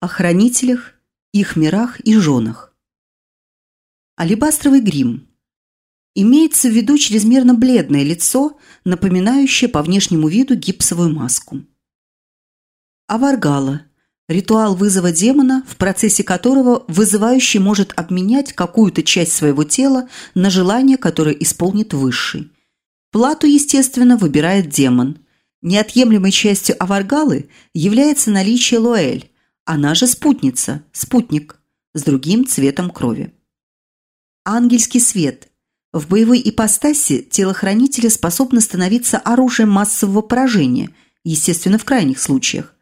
О хранителях, их мирах и женах. Алебастровый грим. Имеется в виду чрезмерно бледное лицо, напоминающее по внешнему виду гипсовую маску. Аваргала – ритуал вызова демона, в процессе которого вызывающий может обменять какую-то часть своего тела на желание, которое исполнит высший. Плату, естественно, выбирает демон. Неотъемлемой частью аваргалы является наличие луэль, она же спутница, спутник, с другим цветом крови. Ангельский свет. В боевой ипостаси телохранителя способно становиться оружием массового поражения, естественно, в крайних случаях.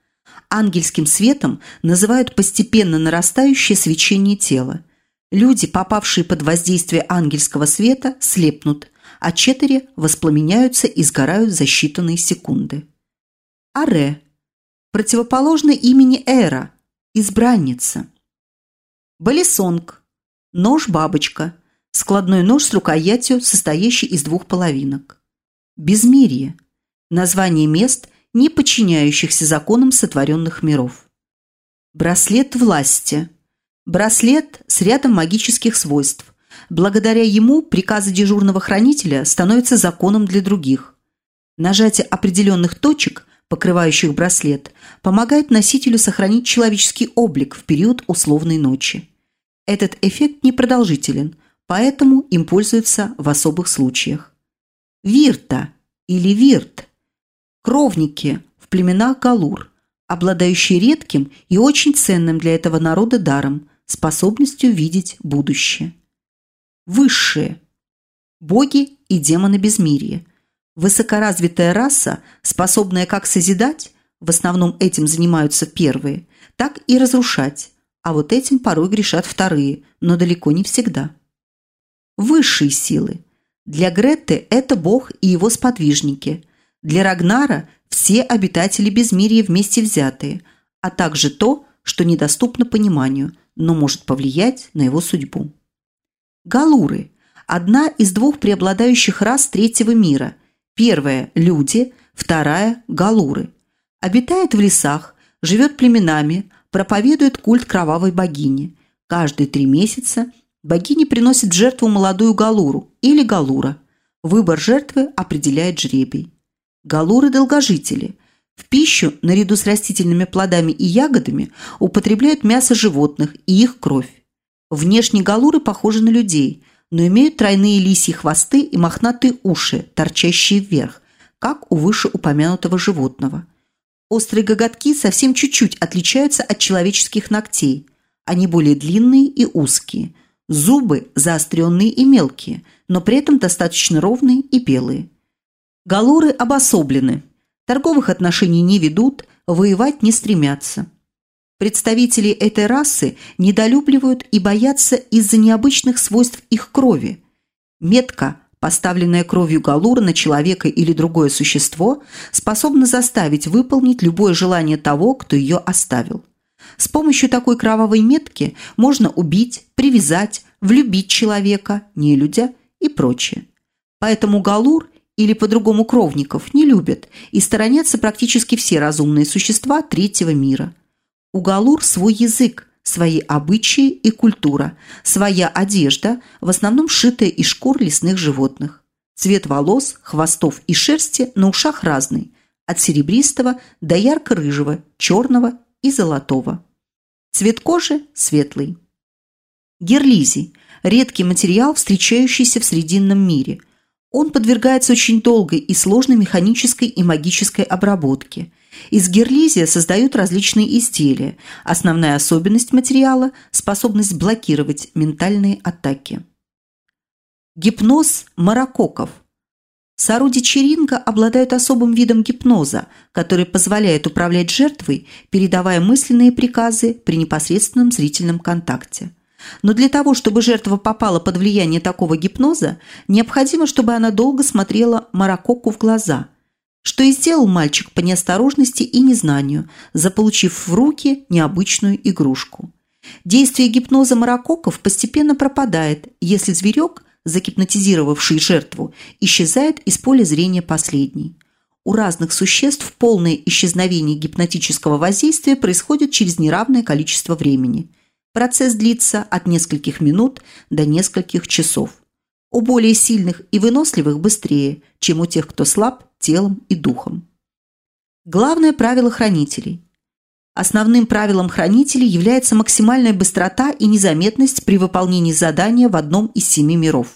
Ангельским светом называют постепенно нарастающее свечение тела. Люди, попавшие под воздействие ангельского света, слепнут, а четыре воспламеняются и сгорают за считанные секунды. Аре. Противоположно имени Эра – избранница. Балисонг. Нож-бабочка. Складной нож с рукоятью, состоящий из двух половинок. Безмирие. Название мест, не подчиняющихся законам сотворенных миров. Браслет власти. Браслет с рядом магических свойств. Благодаря ему приказы дежурного хранителя становятся законом для других. Нажатие определенных точек покрывающих браслет, помогает носителю сохранить человеческий облик в период условной ночи. Этот эффект непродолжителен, поэтому им пользуются в особых случаях. Вирта или вирт – кровники в племенах Галур, обладающие редким и очень ценным для этого народа даром – способностью видеть будущее. Высшие – боги и демоны безмирия – Высокоразвитая раса, способная как созидать, в основном этим занимаются первые, так и разрушать, а вот этим порой грешат вторые, но далеко не всегда. Высшие силы. Для Гретты это Бог и его сподвижники. Для Рагнара – все обитатели безмирия вместе взятые, а также то, что недоступно пониманию, но может повлиять на его судьбу. Галуры – одна из двух преобладающих рас третьего мира – Первая – люди, вторая – галуры. Обитает в лесах, живет племенами, проповедует культ кровавой богини. Каждые три месяца богиня приносит жертву молодую галуру или галура. Выбор жертвы определяет жребий. Галуры – долгожители. В пищу, наряду с растительными плодами и ягодами, употребляют мясо животных и их кровь. Внешне галуры похожи на людей – но имеют тройные лисьи хвосты и мохнатые уши, торчащие вверх, как у вышеупомянутого животного. Острые гоготки совсем чуть-чуть отличаются от человеческих ногтей. Они более длинные и узкие. Зубы заостренные и мелкие, но при этом достаточно ровные и белые. Галуры обособлены. Торговых отношений не ведут, воевать не стремятся. Представители этой расы недолюбливают и боятся из-за необычных свойств их крови. Метка, поставленная кровью галура на человека или другое существо, способна заставить выполнить любое желание того, кто ее оставил. С помощью такой кровавой метки можно убить, привязать, влюбить человека, нелюдя и прочее. Поэтому галур или по-другому кровников не любят и сторонятся практически все разумные существа третьего мира – у галур свой язык, свои обычаи и культура, своя одежда, в основном шитая из шкур лесных животных. Цвет волос, хвостов и шерсти на ушах разный, от серебристого до ярко-рыжего, черного и золотого. Цвет кожи – светлый. Герлизий – редкий материал, встречающийся в Срединном мире. Он подвергается очень долгой и сложной механической и магической обработке – из герлизия создают различные изделия. Основная особенность материала – способность блокировать ментальные атаки. Гипноз маракоков. Саруди Черинга обладают особым видом гипноза, который позволяет управлять жертвой, передавая мысленные приказы при непосредственном зрительном контакте. Но для того, чтобы жертва попала под влияние такого гипноза, необходимо, чтобы она долго смотрела Маракоку в глаза – что и сделал мальчик по неосторожности и незнанию, заполучив в руки необычную игрушку. Действие гипноза маракоков постепенно пропадает, если зверек, загипнотизировавший жертву, исчезает из поля зрения последней. У разных существ полное исчезновение гипнотического воздействия происходит через неравное количество времени. Процесс длится от нескольких минут до нескольких часов. У более сильных и выносливых быстрее, чем у тех, кто слаб телом и духом. Главное правило хранителей. Основным правилом хранителей является максимальная быстрота и незаметность при выполнении задания в одном из семи миров.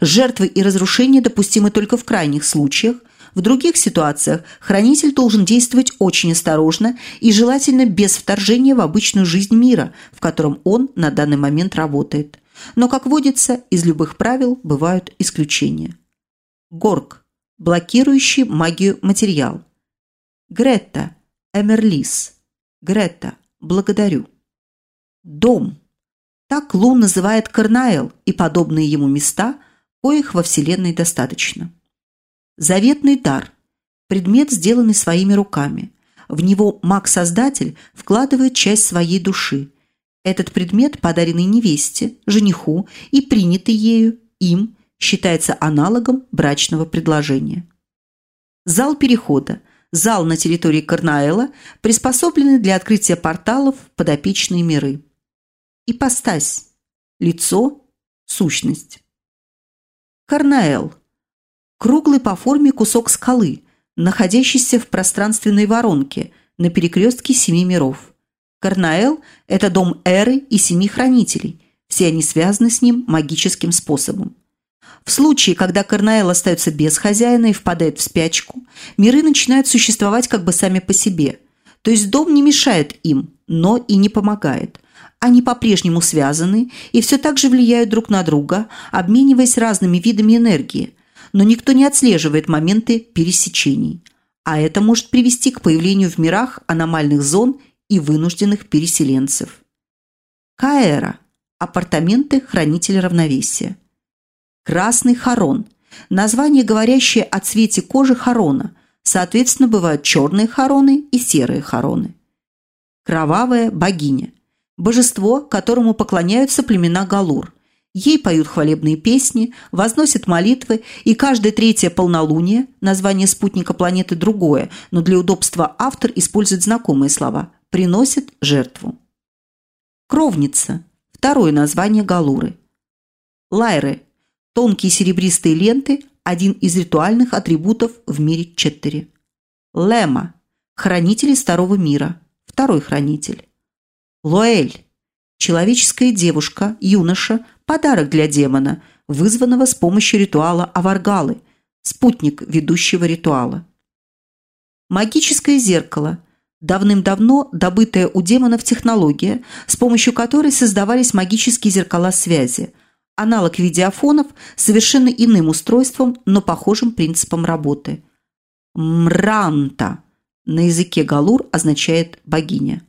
Жертвы и разрушения допустимы только в крайних случаях, в других ситуациях хранитель должен действовать очень осторожно и желательно без вторжения в обычную жизнь мира, в котором он на данный момент работает. Но, как водится, из любых правил бывают исключения. Горг – блокирующий магию материал. Гретта – Эмерлис. Гретта – благодарю. Дом – так Лу называет Карнаэл и подобные ему места, коих во Вселенной достаточно. Заветный дар – предмет, сделанный своими руками. В него маг-создатель вкладывает часть своей души. Этот предмет, подаренный невесте, жениху и принятый ею, им, считается аналогом брачного предложения. Зал перехода – зал на территории Карнаэла, приспособленный для открытия порталов в подопечные миры. Ипостась – лицо, сущность. Карнаэл – Круглый по форме кусок скалы, находящийся в пространственной воронке на перекрестке семи миров. Карнаэл – это дом Эры и семи хранителей. Все они связаны с ним магическим способом. В случае, когда Карнаэл остается без хозяина и впадает в спячку, миры начинают существовать как бы сами по себе. То есть дом не мешает им, но и не помогает. Они по-прежнему связаны и все так же влияют друг на друга, обмениваясь разными видами энергии – но никто не отслеживает моменты пересечений. А это может привести к появлению в мирах аномальных зон и вынужденных переселенцев. Каэра – апартаменты хранителя равновесия. Красный хорон – название, говорящее о цвете кожи хорона. Соответственно, бывают черные хороны и серые хороны. Кровавая богиня – божество, которому поклоняются племена Галур. Ей поют хвалебные песни, возносят молитвы, и каждое третье полнолуние, название спутника планеты другое, но для удобства автор использует знакомые слова, приносит жертву. Кровница – второе название галуры. Лайры – тонкие серебристые ленты, один из ритуальных атрибутов в мире Четтери. Лема – хранители старого мира, второй хранитель. Лоэль – человеческая девушка, юноша – Подарок для демона, вызванного с помощью ритуала Аваргалы, спутник ведущего ритуала. Магическое зеркало – давным-давно добытая у демонов технология, с помощью которой создавались магические зеркала связи, аналог видеофонов совершенно иным устройством, но похожим принципом работы. Мранта на языке галур означает богиня.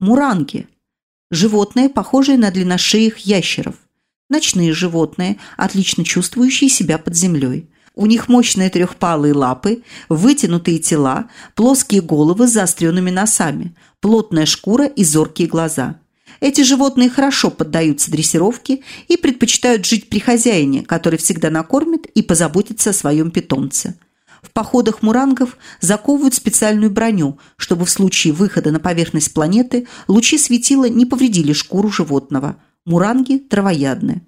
Муранги – животное, похожее на длинношеих ящеров – Ночные животные, отлично чувствующие себя под землей. У них мощные трехпалые лапы, вытянутые тела, плоские головы с заостренными носами, плотная шкура и зоркие глаза. Эти животные хорошо поддаются дрессировке и предпочитают жить при хозяине, который всегда накормит и позаботится о своем питомце. В походах мурангов заковывают специальную броню, чтобы в случае выхода на поверхность планеты лучи светила не повредили шкуру животного – Муранги травоядны.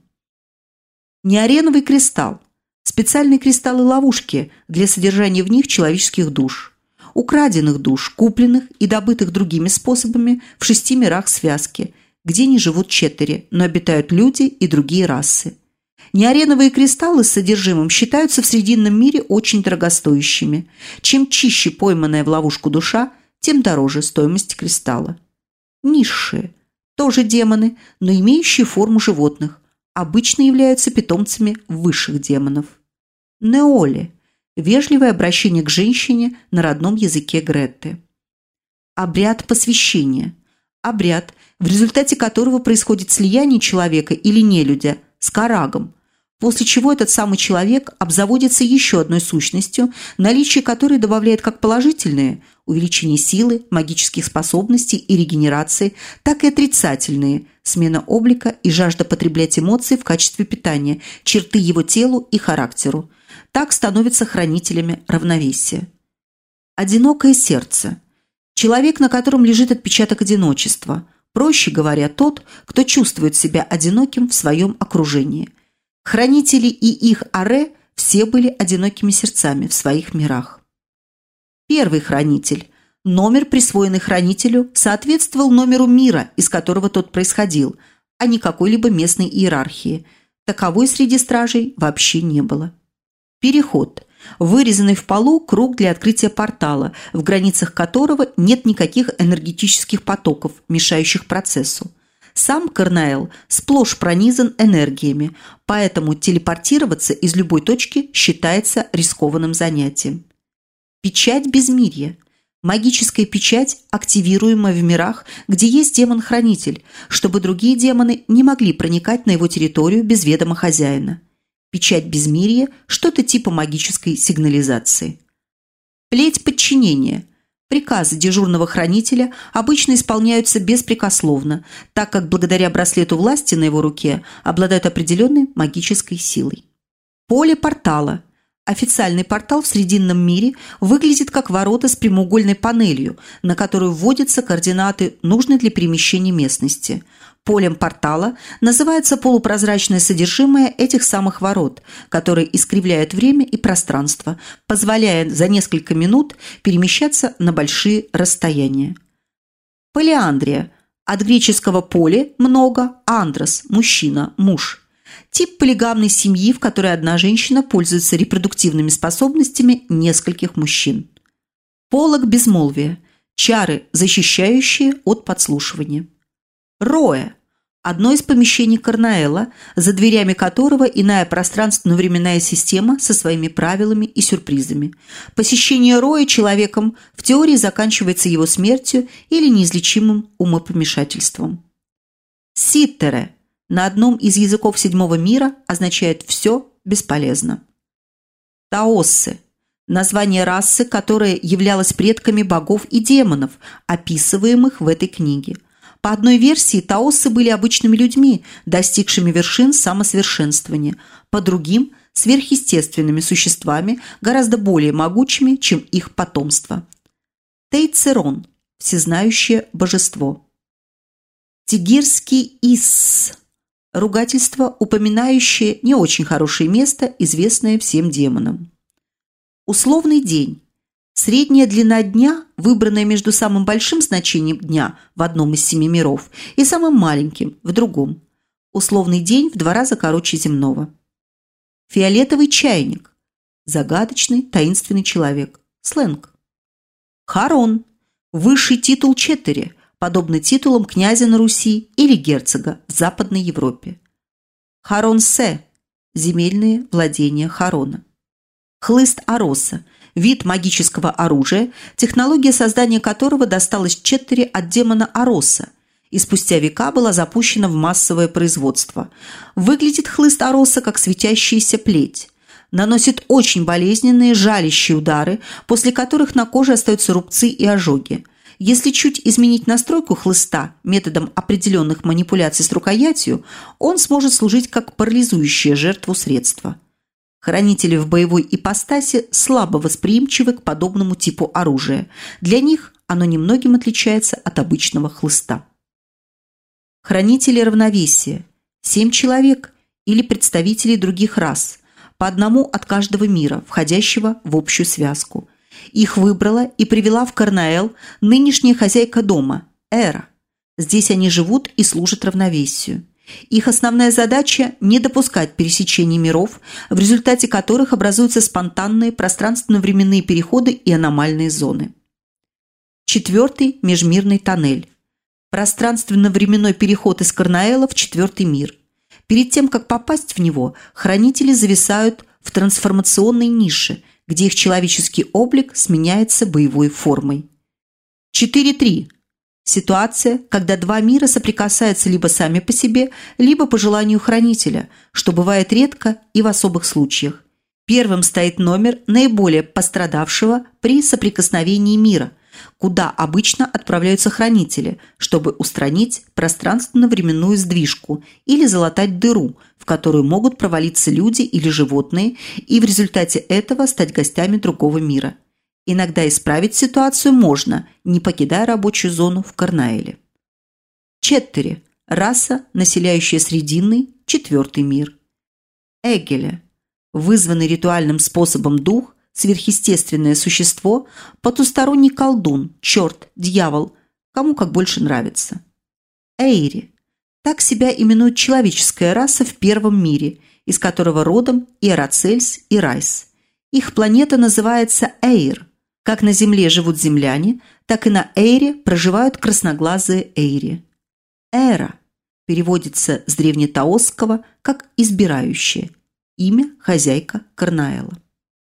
Неареновый кристалл. Специальные кристаллы-ловушки для содержания в них человеческих душ. Украденных душ, купленных и добытых другими способами в шести мирах связки, где не живут четыре, но обитают люди и другие расы. Неареновые кристаллы с содержимым считаются в Срединном мире очень дорогостоящими. Чем чище пойманная в ловушку душа, тем дороже стоимость кристалла. Низшие – тоже демоны, но имеющие форму животных, обычно являются питомцами высших демонов. Неоли – вежливое обращение к женщине на родном языке Гретты. Обряд посвящения – обряд, в результате которого происходит слияние человека или нелюдя с карагом, после чего этот самый человек обзаводится еще одной сущностью, наличие которой добавляет как положительные – увеличение силы, магических способностей и регенерации, так и отрицательные – смена облика и жажда потреблять эмоции в качестве питания, черты его телу и характеру. Так становятся хранителями равновесия. Одинокое сердце. Человек, на котором лежит отпечаток одиночества. Проще говоря, тот, кто чувствует себя одиноким в своем окружении. Хранители и их аре все были одинокими сердцами в своих мирах. Первый хранитель. Номер, присвоенный хранителю, соответствовал номеру мира, из которого тот происходил, а не какой-либо местной иерархии. Таковой среди стражей вообще не было. Переход. Вырезанный в полу круг для открытия портала, в границах которого нет никаких энергетических потоков, мешающих процессу. Сам Карнаэл сплошь пронизан энергиями, поэтому телепортироваться из любой точки считается рискованным занятием. Печать безмирья. Магическая печать, активируемая в мирах, где есть демон-хранитель, чтобы другие демоны не могли проникать на его территорию без ведома хозяина. Печать безмирия – что-то типа магической сигнализации. Плеть подчинения. Приказы дежурного хранителя обычно исполняются беспрекословно, так как благодаря браслету власти на его руке обладают определенной магической силой. Поле портала – Официальный портал в Срединном мире выглядит как ворота с прямоугольной панелью, на которую вводятся координаты, нужные для перемещения местности. Полем портала называется полупрозрачное содержимое этих самых ворот, которые искривляют время и пространство, позволяя за несколько минут перемещаться на большие расстояния. Полиандрия. От греческого «поле» – много, андрос – мужчина, муж – Тип полигамной семьи, в которой одна женщина пользуется репродуктивными способностями нескольких мужчин. Полог безмолвия. Чары, защищающие от подслушивания. Роя. Одно из помещений Карнаэла, за дверями которого иная пространственно-временная система со своими правилами и сюрпризами. Посещение Роя человеком в теории заканчивается его смертью или неизлечимым умопомешательством. Ситтере на одном из языков седьмого мира означает «все бесполезно». Таоссы – название расы, которая являлась предками богов и демонов, описываемых в этой книге. По одной версии, таоссы были обычными людьми, достигшими вершин самосовершенствования, по другим – сверхъестественными существами, гораздо более могучими, чем их потомство. Тейцерон – всезнающее божество. Тигирский Ис Ругательство, упоминающее не очень хорошее место, известное всем демонам. Условный день. Средняя длина дня, выбранная между самым большим значением дня в одном из семи миров и самым маленьким в другом. Условный день в два раза короче земного. Фиолетовый чайник. Загадочный, таинственный человек. Сленг. Харон. Высший титул четыре – подобно титулам князя на Руси или герцога в Западной Европе. Харонсе – земельные владения Харона. Хлыст Ароса – вид магического оружия, технология создания которого досталась Четтери от демона Ароса и спустя века была запущена в массовое производство. Выглядит хлыст Ароса как светящаяся плеть наносит очень болезненные жалящие удары, после которых на коже остаются рубцы и ожоги. Если чуть изменить настройку хлыста методом определенных манипуляций с рукоятью, он сможет служить как парализующее жертву средство. Хранители в боевой ипостаси слабо восприимчивы к подобному типу оружия. Для них оно немногим отличается от обычного хлыста. Хранители равновесия – семь человек или представителей других рас, по одному от каждого мира, входящего в общую связку. Их выбрала и привела в Карнаэл нынешняя хозяйка дома – Эра. Здесь они живут и служат равновесию. Их основная задача – не допускать пересечений миров, в результате которых образуются спонтанные пространственно-временные переходы и аномальные зоны. Четвертый – межмирный тоннель. Пространственно-временной переход из Карнаэла в четвертый мир. Перед тем, как попасть в него, хранители зависают в трансформационной нише – где их человеческий облик сменяется боевой формой. 4.3. Ситуация, когда два мира соприкасаются либо сами по себе, либо по желанию хранителя, что бывает редко и в особых случаях. Первым стоит номер наиболее пострадавшего при соприкосновении мира, куда обычно отправляются хранители, чтобы устранить пространственно-временную сдвижку или залатать дыру, в которую могут провалиться люди или животные и в результате этого стать гостями другого мира. Иногда исправить ситуацию можно, не покидая рабочую зону в Карнаэле. Четтери – раса, населяющая Срединный, четвертый мир. Эгеля – вызванный ритуальным способом дух, сверхъестественное существо, потусторонний колдун, черт, дьявол, кому как больше нравится. Эйри – так себя именует человеческая раса в первом мире, из которого родом и Арацельс, и Райс. Их планета называется Эйр – как на Земле живут земляне, так и на Эйре проживают красноглазые Эйри. Эра переводится с древнетаосского как «избирающая», имя хозяйка Карнаэла.